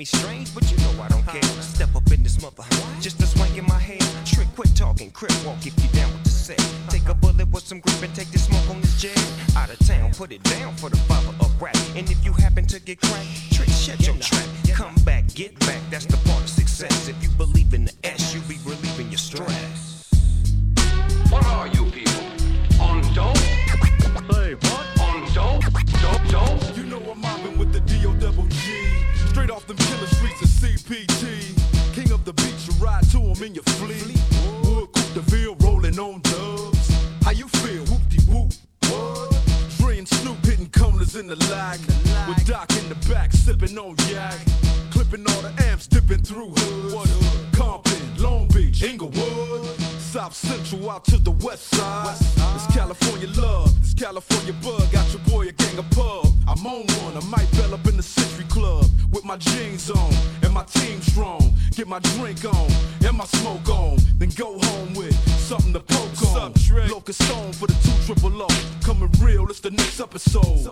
me strange, but you know I don't care. Step up in this mother, just a swag in my head. Trick, quit talking, crip walk if you down with the set. Take a bullet with some grip and take the smoke on this jet. Out of town, put it down for the father of rap. And if you happen to get cracked, trick, shut your trap. Come back, get back, that's the part of success. If you believe of CPT. King of the beach, you ride to him in your fleet. Wood, Coupe de Ville, rolling on dubs. How you feel? Whoop-de-whoop. What? Dre and Snoop hitting corners in the lag. With Doc in the back, sipping on yak. Clipping all the amps, dipping through. Hood? Compton, Long Beach, Inglewood. South Central out to the west side. It's California love, it's California bug. Got your boy jeans on and my team strong. Get my drink on and my smoke on, then go home with something to poke on. Locust Stone for the two triple O. Coming real, it's the next episode.